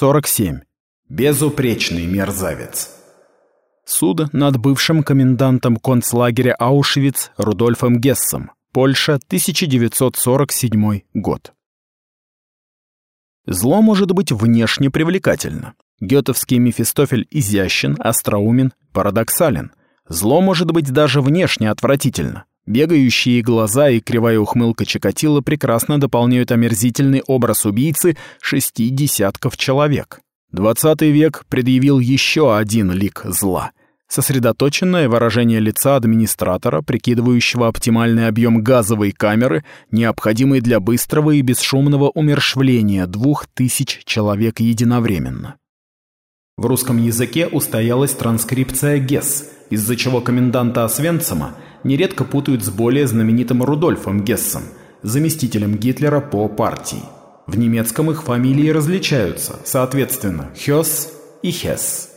1947. Безупречный мерзавец. Суд над бывшим комендантом концлагеря Аушвиц Рудольфом Гессом. Польша, 1947 год. Зло может быть внешне привлекательно. Гетовский Мефистофель изящен, остроумен, парадоксален. Зло может быть даже внешне отвратительно. Бегающие глаза и кривая ухмылка Чикатило прекрасно дополняют омерзительный образ убийцы шести десятков человек. Двадцатый век предъявил еще один лик зла. Сосредоточенное выражение лица администратора, прикидывающего оптимальный объем газовой камеры, необходимый для быстрого и бесшумного умершвления двух тысяч человек единовременно. В русском языке устоялась транскрипция ГЕС, из-за чего коменданта Освенцима – нередко путают с более знаменитым Рудольфом Гессом, заместителем Гитлера по партии. В немецком их фамилии различаются, соответственно, Хёс и Хесс.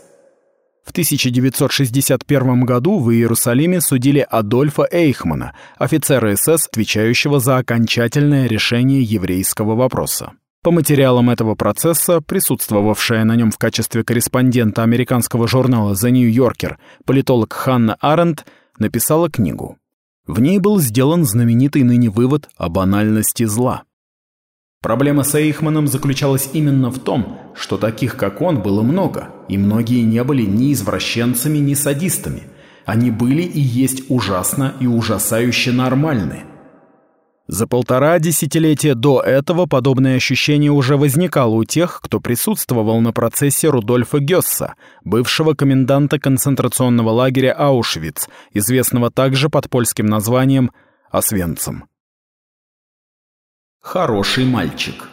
В 1961 году в Иерусалиме судили Адольфа Эйхмана, офицера СС, отвечающего за окончательное решение еврейского вопроса. По материалам этого процесса, присутствовавшая на нем в качестве корреспондента американского журнала The New Yorker политолог Ханна Аренд написала книгу. В ней был сделан знаменитый ныне вывод о банальности зла. Проблема с Эйхманом заключалась именно в том, что таких, как он, было много, и многие не были ни извращенцами, ни садистами. Они были и есть ужасно и ужасающе нормальны – за полтора десятилетия до этого подобное ощущение уже возникало у тех, кто присутствовал на процессе Рудольфа Гёсса, бывшего коменданта концентрационного лагеря Аушвиц, известного также под польским названием Освенцим. Хороший мальчик.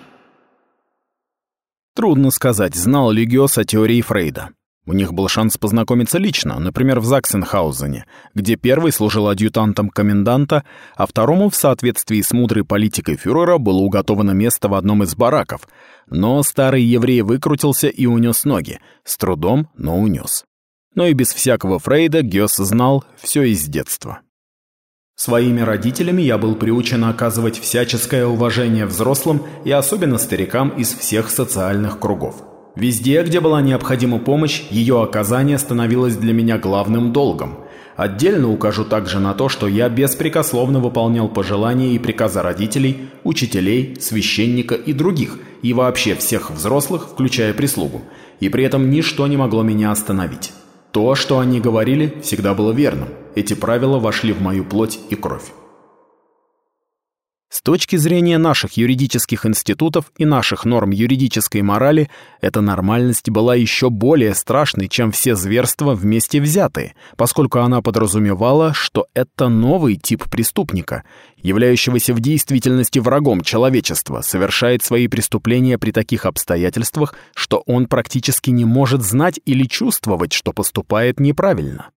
Трудно сказать, знал ли Гёс о теории Фрейда. У них был шанс познакомиться лично, например, в Заксенхаузене, где первый служил адъютантом коменданта, а второму в соответствии с мудрой политикой фюрера было уготовано место в одном из бараков. Но старый еврей выкрутился и унес ноги. С трудом, но унес. Но и без всякого Фрейда Гёс знал все из детства. Своими родителями я был приучен оказывать всяческое уважение взрослым и особенно старикам из всех социальных кругов. Везде, где была необходима помощь, ее оказание становилось для меня главным долгом. Отдельно укажу также на то, что я беспрекословно выполнял пожелания и приказы родителей, учителей, священника и других, и вообще всех взрослых, включая прислугу, и при этом ничто не могло меня остановить. То, что они говорили, всегда было верным. Эти правила вошли в мою плоть и кровь. С точки зрения наших юридических институтов и наших норм юридической морали, эта нормальность была еще более страшной, чем все зверства вместе взятые, поскольку она подразумевала, что это новый тип преступника, являющегося в действительности врагом человечества, совершает свои преступления при таких обстоятельствах, что он практически не может знать или чувствовать, что поступает неправильно.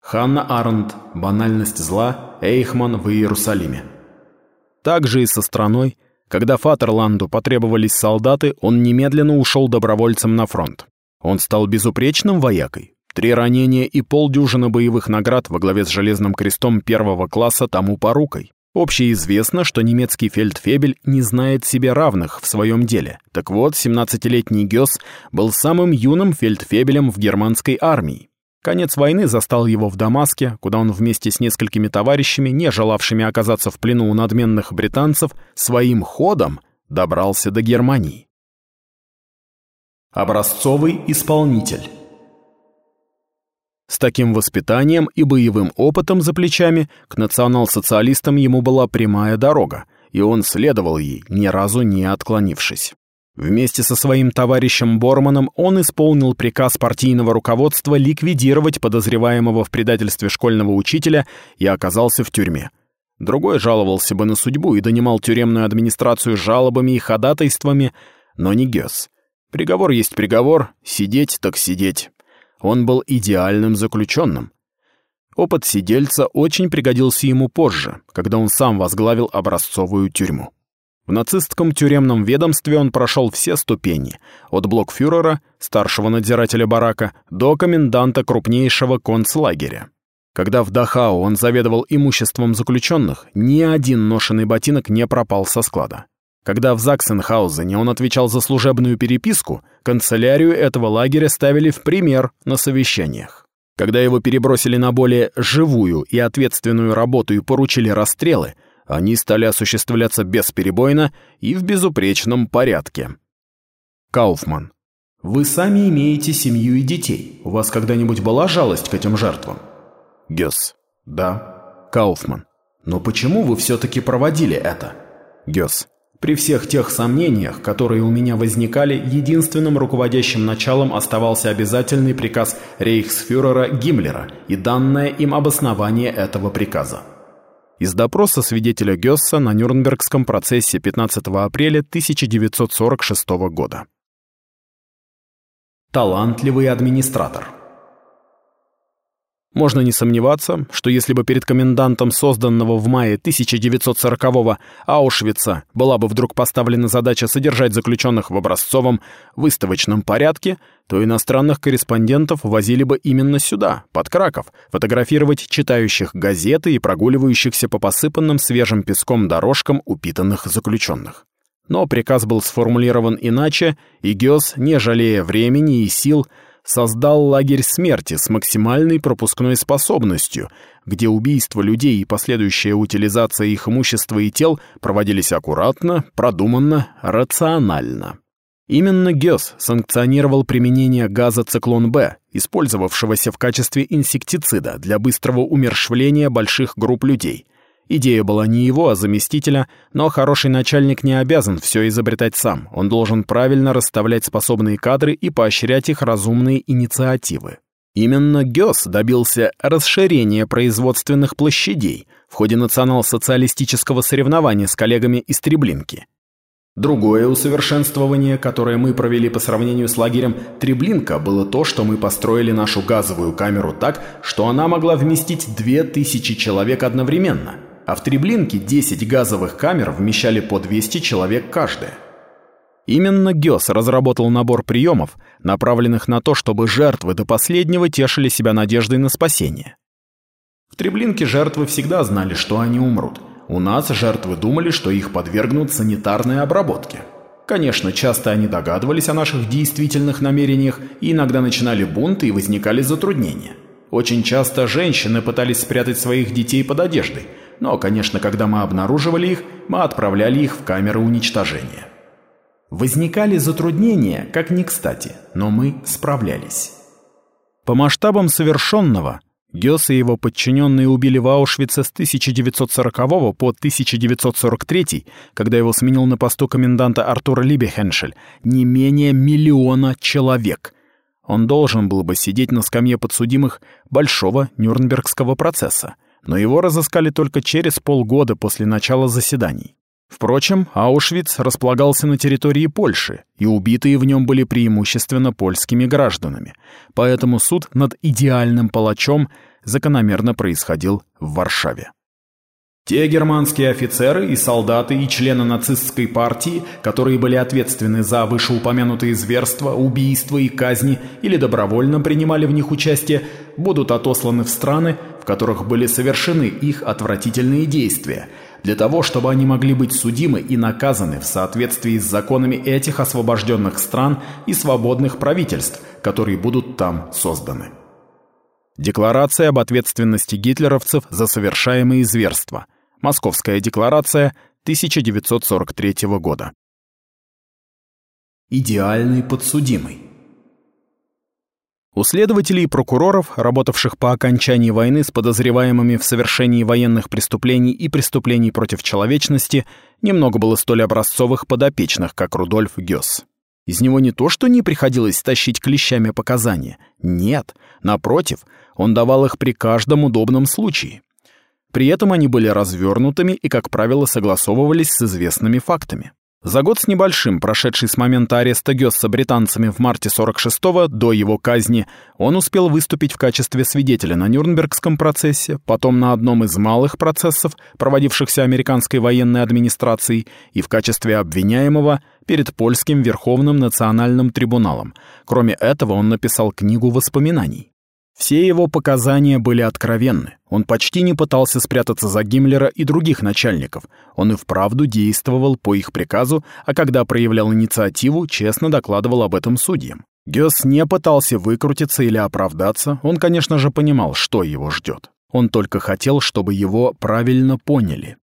Ханна Арендт «Банальность зла. Эйхман в Иерусалиме». Также и со страной. Когда Фатерланду потребовались солдаты, он немедленно ушел добровольцем на фронт. Он стал безупречным воякой. Три ранения и полдюжины боевых наград во главе с Железным крестом первого класса тому порукой. Общеизвестно, что немецкий фельдфебель не знает себе равных в своем деле. Так вот, 17-летний Гёс был самым юным фельдфебелем в германской армии. Конец войны застал его в Дамаске, куда он вместе с несколькими товарищами, не желавшими оказаться в плену у надменных британцев, своим ходом добрался до Германии. Образцовый исполнитель С таким воспитанием и боевым опытом за плечами к национал-социалистам ему была прямая дорога, и он следовал ей, ни разу не отклонившись. Вместе со своим товарищем Борманом он исполнил приказ партийного руководства ликвидировать подозреваемого в предательстве школьного учителя и оказался в тюрьме. Другой жаловался бы на судьбу и донимал тюремную администрацию жалобами и ходатайствами, но не Гёс. Приговор есть приговор, сидеть так сидеть. Он был идеальным заключенным. Опыт сидельца очень пригодился ему позже, когда он сам возглавил образцовую тюрьму. В нацистском тюремном ведомстве он прошел все ступени, от блокфюрера, старшего надзирателя барака, до коменданта крупнейшего концлагеря. Когда в Дахау он заведовал имуществом заключенных, ни один ношенный ботинок не пропал со склада. Когда в Заксенхаузене он отвечал за служебную переписку, канцелярию этого лагеря ставили в пример на совещаниях. Когда его перебросили на более живую и ответственную работу и поручили расстрелы, они стали осуществляться бесперебойно и в безупречном порядке. Кауфман. Вы сами имеете семью и детей. У вас когда-нибудь была жалость к этим жертвам? Гёс. Да. Кауфман. Но почему вы все-таки проводили это? Гёс. При всех тех сомнениях, которые у меня возникали, единственным руководящим началом оставался обязательный приказ рейхсфюрера Гиммлера и данное им обоснование этого приказа. Из допроса свидетеля Гёсса на Нюрнбергском процессе 15 апреля 1946 года. Талантливый администратор – можно не сомневаться, что если бы перед комендантом созданного в мае 1940-го Аушвица была бы вдруг поставлена задача содержать заключенных в образцовом выставочном порядке, то иностранных корреспондентов возили бы именно сюда, под Краков, фотографировать читающих газеты и прогуливающихся по посыпанным свежим песком дорожкам упитанных заключенных. Но приказ был сформулирован иначе, и Гёс, не жалея времени и сил, создал лагерь смерти с максимальной пропускной способностью, где убийство людей и последующая утилизация их имущества и тел проводились аккуратно, продуманно, рационально. Именно ГЕС санкционировал применение газа «Циклон-Б», использовавшегося в качестве инсектицида для быстрого умершвления больших групп людей – Идея была не его, а заместителя, но хороший начальник не обязан все изобретать сам. Он должен правильно расставлять способные кадры и поощрять их разумные инициативы. Именно Гёс добился расширения производственных площадей в ходе национал-социалистического соревнования с коллегами из Треблинки. Другое усовершенствование, которое мы провели по сравнению с лагерем Треблинка, было то, что мы построили нашу газовую камеру так, что она могла вместить 2000 человек одновременно – а в Треблинке 10 газовых камер вмещали по 200 человек каждая. Именно ГЕС разработал набор приемов, направленных на то, чтобы жертвы до последнего тешили себя надеждой на спасение. В Треблинке жертвы всегда знали, что они умрут. У нас жертвы думали, что их подвергнут санитарной обработке. Конечно, часто они догадывались о наших действительных намерениях и иногда начинали бунты и возникали затруднения. Очень часто женщины пытались спрятать своих детей под одеждой, но, конечно, когда мы обнаруживали их, мы отправляли их в камеры уничтожения. Возникали затруднения, как ни кстати, но мы справлялись. По масштабам совершенного, Гёс и его подчиненные убили в Аушвице с 1940 по 1943, когда его сменил на посту коменданта Артур Либехеншель, не менее миллиона человек. Он должен был бы сидеть на скамье подсудимых большого Нюрнбергского процесса – но его разыскали только через полгода после начала заседаний. Впрочем, Аушвиц располагался на территории Польши, и убитые в нем были преимущественно польскими гражданами, поэтому суд над идеальным палачом закономерно происходил в Варшаве. Те германские офицеры и солдаты и члены нацистской партии, которые были ответственны за вышеупомянутые зверства, убийства и казни или добровольно принимали в них участие, будут отосланы в страны, в которых были совершены их отвратительные действия, для того, чтобы они могли быть судимы и наказаны в соответствии с законами этих освобожденных стран и свободных правительств, которые будут там созданы. Декларация об ответственности гитлеровцев за совершаемые зверства – Московская декларация 1943 года. Идеальный подсудимый. У следователей и прокуроров, работавших по окончании войны с подозреваемыми в совершении военных преступлений и преступлений против человечности, немного было столь образцовых подопечных, как Рудольф Гёс. Из него не то, что не приходилось тащить клещами показания. Нет, напротив, он давал их при каждом удобном случае. При этом они были развернутыми и, как правило, согласовывались с известными фактами. За год с небольшим, прошедший с момента ареста Гёсса британцами в марте 46-го до его казни, он успел выступить в качестве свидетеля на Нюрнбергском процессе, потом на одном из малых процессов, проводившихся американской военной администрацией, и в качестве обвиняемого перед Польским Верховным национальным трибуналом. Кроме этого, он написал книгу воспоминаний. Все его показания были откровенны. Он почти не пытался спрятаться за Гиммлера и других начальников. Он и вправду действовал по их приказу, а когда проявлял инициативу, честно докладывал об этом судьям. Гёс не пытался выкрутиться или оправдаться, он, конечно же, понимал, что его ждет. Он только хотел, чтобы его правильно поняли.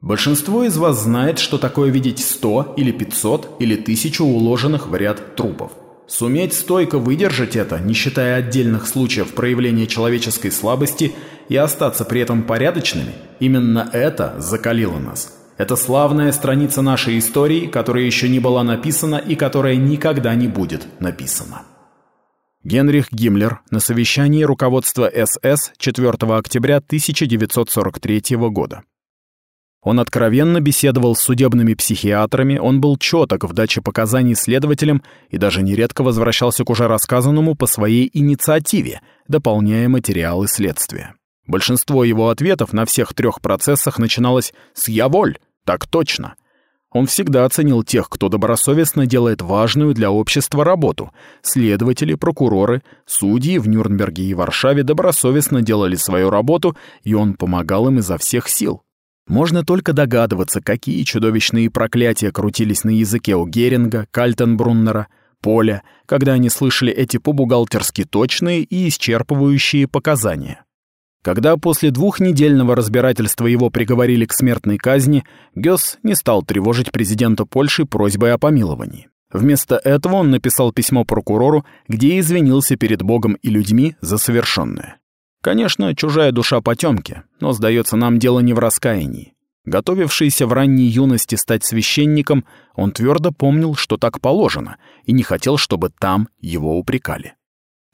Большинство из вас знает, что такое видеть 100 или 500 или 1000 уложенных в ряд трупов. Суметь стойко выдержать это, не считая отдельных случаев проявления человеческой слабости, и остаться при этом порядочными, именно это закалило нас. Это славная страница нашей истории, которая еще не была написана и которая никогда не будет написана. Генрих Гиммлер на совещании руководства СС 4 октября 1943 года. Он откровенно беседовал с судебными психиатрами, он был четок в даче показаний следователям и даже нередко возвращался к уже рассказанному по своей инициативе, дополняя материалы следствия. Большинство его ответов на всех трех процессах начиналось с «я воль», «так точно». Он всегда оценил тех, кто добросовестно делает важную для общества работу. Следователи, прокуроры, судьи в Нюрнберге и Варшаве добросовестно делали свою работу, и он помогал им изо всех сил. Можно только догадываться, какие чудовищные проклятия крутились на языке у Геринга, Кальтенбруннера, Поля, когда они слышали эти по-бухгалтерски точные и исчерпывающие показания. Когда после двухнедельного разбирательства его приговорили к смертной казни, Гёс не стал тревожить президента Польши просьбой о помиловании. Вместо этого он написал письмо прокурору, где извинился перед Богом и людьми за совершенное. Конечно, чужая душа потемки, но, сдается нам, дело не в раскаянии. Готовившийся в ранней юности стать священником, он твердо помнил, что так положено, и не хотел, чтобы там его упрекали.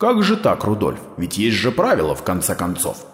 «Как же так, Рудольф? Ведь есть же правила, в конце концов.